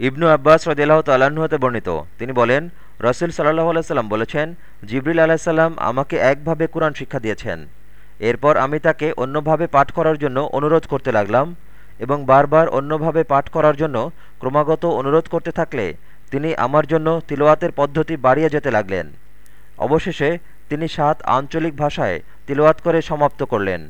ইবনু আব্বাস রদিল্লাহ তাল্লাহতে হতে বর্ণিত। তিনি বলেন, রসুল সাল্লাহ আলাইসাল্লাম বলেছেন, জিবরিল আলাহিসাল্লাম আমাকে একভাবে কোরআন শিক্ষা দিয়েছেন। এরপর আমি তাকে অন্যভাবে পাঠ করার জন্য অনুরোধ করতে লাগলাম এবং বারবার অন্যভাবে পাঠ করার জন্য ক্রমাগত অনুরোধ করতে থাকলে তিনি আমার জন্য তিলোয়াতের পদ্ধতি বাড়িয়ে যেতে লাগলেন। অবশেষে তিনি সাত আঞ্চলিক ভাষায় তিলোয়াত করে সমাপ্ত করলেন।